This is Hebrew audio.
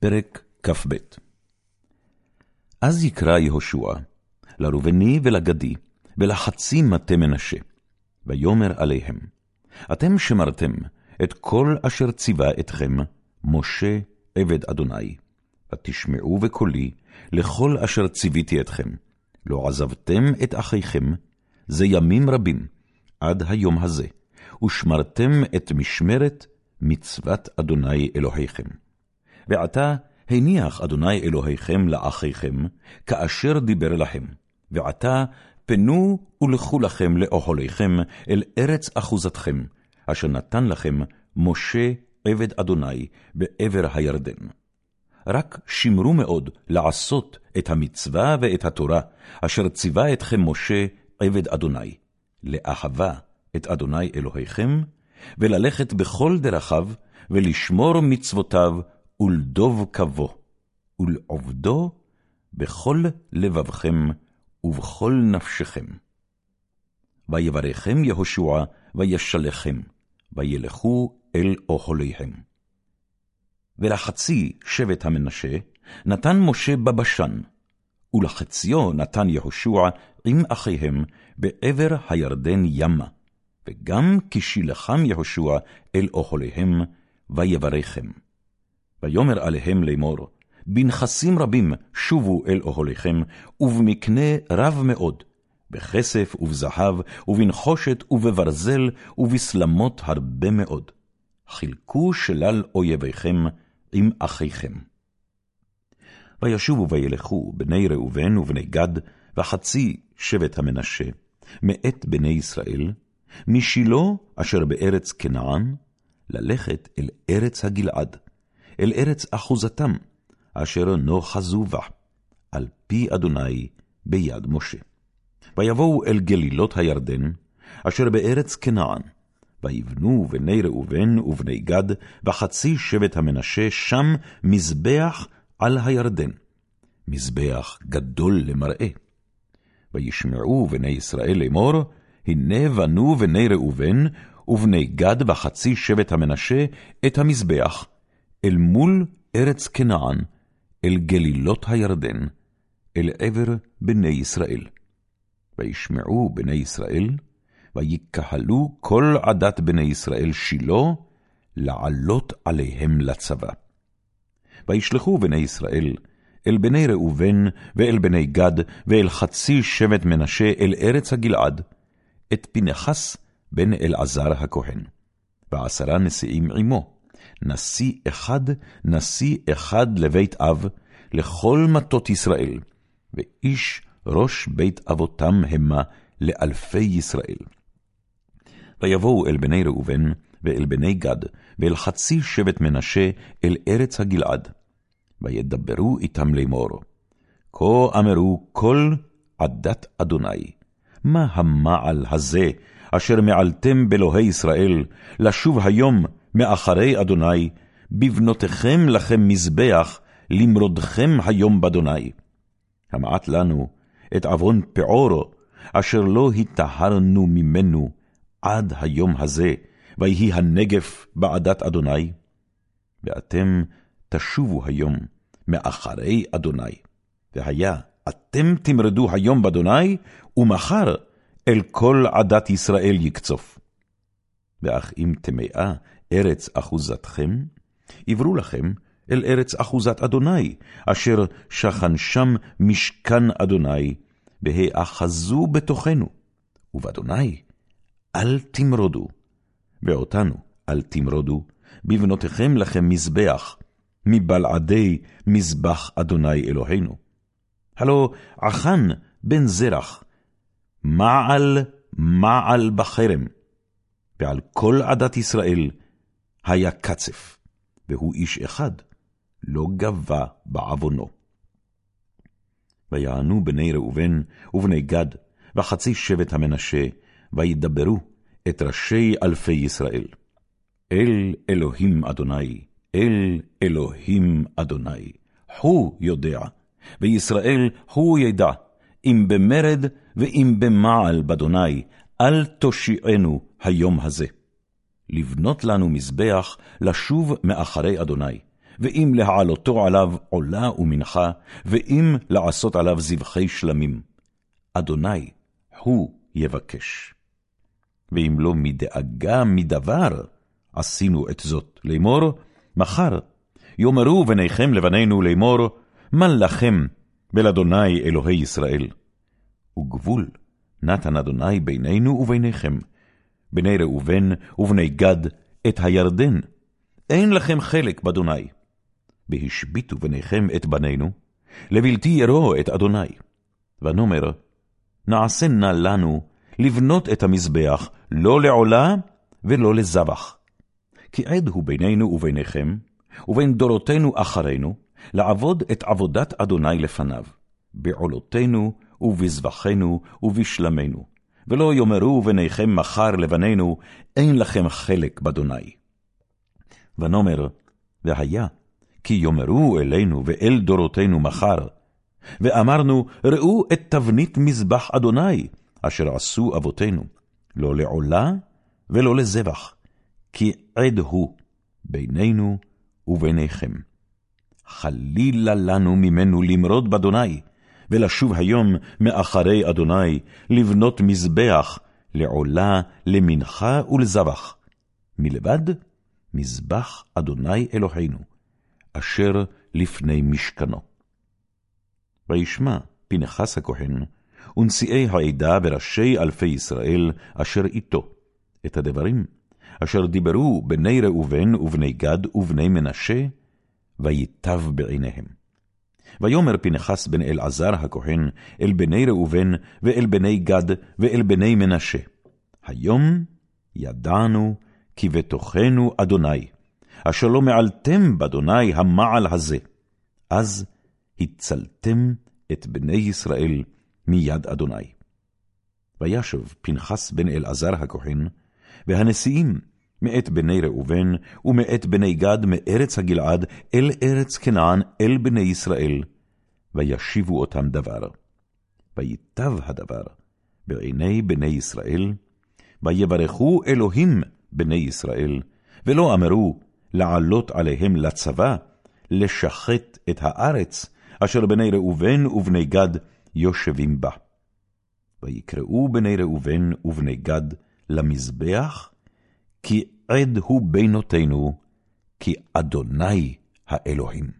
פרק כ"ב אז יקרא יהושע לראובני ולגדי, ולחצי מטה מנשה, ויאמר עליהם, אתם שמרתם את כל אשר ציווה אתכם משה עבד אדוני, ותשמעו בקולי לכל אשר ציוויתי אתכם, לא עזבתם את אחיכם, זה ימים רבים, עד היום הזה, ושמרתם את משמרת מצוות אדוני אלוהיכם. ועתה הניח אדוני אלוהיכם לאחיכם, כאשר דיבר לכם, ועתה פנו ולכו לכם לאוהליכם אל ארץ אחוזתכם, אשר נתן לכם משה עבד אדוני בעבר הירדן. רק שמרו מאוד לעשות את המצווה ואת התורה, אשר ציווה אתכם משה עבד אדוני, לאהבה את אדוני אלוהיכם, וללכת בכל דרכיו, ולשמור מצוותיו, ולדוב קבו, ולעובדו בכל לבבכם ובכל נפשכם. ויברכם יהושע, וישלחם, וילכו אל אוהליהם. ולחצי שבט המנשה נתן משה בבשן, ולחציו נתן יהושע עם אחיהם בעבר הירדן ימה, וגם כשילחם יהושע אל אוהליהם, ויברכם. ויאמר עליהם לאמור, בנכסים רבים שובו אל אוהליכם, ובמקנה רב מאוד, בכסף ובזהב, ובנחושת ובברזל, ובסלמות הרבה מאוד. חילקו שלל אויביכם עם אחיכם. וישובו וילכו בני ראובן ובני גד, וחצי שבט המנשה, מאת בני ישראל, משילה אשר בארץ כנען, ללכת אל ארץ הגלעד, אל ארץ אחוזתם, אשר נאחזו בה, על פי אדוני ביד משה. ויבואו אל גלילות הירדן, אשר בארץ כנען, ויבנו בני ראובן ובני גד, וחצי שבט המנשה שם מזבח על הירדן, מזבח גדול למראה. וישמעו בני ישראל לאמור, הנה בנו בני ראובן ובני גד וחצי שבט המנשה את המזבח, אל מול ארץ כנען, אל גלילות הירדן, אל עבר בני ישראל. וישמעו בני ישראל, ויקהלו כל עדת בני ישראל שילה, לעלות עליהם לצבא. וישלחו בני ישראל אל בני ראובן, ואל בני גד, ואל חצי שבט מנשה, אל ארץ הגלעד, את פנחס בן אלעזר הכהן, ועשרה נשיאים עמו, נשיא אחד, נשיא אחד לבית אב, לכל מטות ישראל, ואיש ראש בית אבותם המה לאלפי ישראל. ויבואו אל בני ראובן, ואל בני גד, ואל חצי שבט מנשה, אל ארץ הגלעד. וידברו איתם לאמור, כה אמרו כל עדת אדוני, מה המעל הזה, אשר מעלתם באלוהי ישראל, לשוב היום מאחרי אדוני, בבנותיכם לכם מזבח, למרודכם היום באדוני. המעט לנו את עוון פעורו, אשר לא היטהרנו ממנו עד היום הזה, ויהי הנגף בעדת אדוני. ואתם תשובו היום מאחרי אדוני. והיה, אתם תמרדו היום באדוני, ומחר אל כל עדת ישראל יקצוף. ואך אם טמאה ארץ אחוזתכם, עברו לכם אל ארץ אחוזת אדוני, אשר שכן שם משכן אדוני, והאחזו בתוכנו. ובאדוני אל תמרודו, ואותנו אל תמרודו, בבנותיכם לכם מזבח, מבלעדי מזבח אדוני אלוהינו. הלא עכן בן זרח, מעל מעל בחרם, ועל כל עדת ישראל היה קצף, והוא איש אחד, לא גבה בעוונו. ויענו בני ראובן ובני גד, וחצי שבט המנשה, וידברו את ראשי אלפי ישראל. אל אלוהים אדוני, אל אלוהים אדוני, הוא יודע, וישראל הוא ידע, אם במרד ואם במעל באדוני, אל תושיענו היום הזה. לבנות לנו מזבח, לשוב מאחרי אדוני, ואם להעלותו עליו עולה ומנחה, ואם לעשות עליו זבחי שלמים. אדוני, הוא יבקש. ואם לא מדאגה מדבר, עשינו את זאת לאמור, מחר יאמרו בניכם לבנינו לאמור, מה לכם ולאדוני אלוהי ישראל? וגבול נתן אדוני בינינו וביניכם, בני ראובן ובני גד, את הירדן. אין לכם חלק באדוני. והשביתו בניכם את בנינו, לבלתי ירו את אדוני. ונאמר, נעשה נא לנו לבנות את המזבח, לא לעולה ולא לזבח. כי עד הוא בינינו וביניכם, ובין דורותינו אחרינו, לעבוד את עבודת אדוני לפניו, בעולותינו ובזבחנו ובשלמנו, ולא יאמרו ביניכם מחר לבנינו, אין לכם חלק באדוני. ונאמר, והיה, כי יאמרו אלינו ואל דורותינו מחר, ואמרנו, ראו את תבנית מזבח אדוני, אשר עשו אבותינו, לא לעולה ולא לזבח, כי עד הוא בינינו וביניכם. חלילה לנו ממנו למרוד באדוני, ולשוב היום מאחרי אדוני, לבנות מזבח לעולה, למנחה ולזבח. מלבד מזבח אדוני אלוהינו, אשר לפני משכנו. וישמע פנחס הכהן, ונשיאי העדה וראשי אלפי ישראל, אשר איתו, את הדברים, אשר דיברו בני ראובן ובני גד ובני מנשה, ויטב בעיניהם. ויאמר פנחס בן אלעזר הכהן אל בני ראובן ואל בני גד ואל בני מנשה, היום ידענו כי בתוכנו אדוני, אשר לא מעלתם באדוני המעל הזה, אז הצלתם את בני ישראל מיד אדוני. וישב פנחס בן אלעזר הכהן, והנשיאים מאת בני ראובן, ומאת בני גד מארץ הגלעד, אל ארץ כנען, אל בני ישראל, וישיבו אותם דבר. ויטב הדבר בעיני בני ישראל, ויברכו אלוהים בני ישראל, ולא אמרו לעלות עליהם לצבא, לשחט את הארץ, אשר בני ראובן ובני גד יושבים בה. ויקראו בני ראובן ובני גד למזבח, כי עד הוא בינותינו, כי אדוני האלוהים.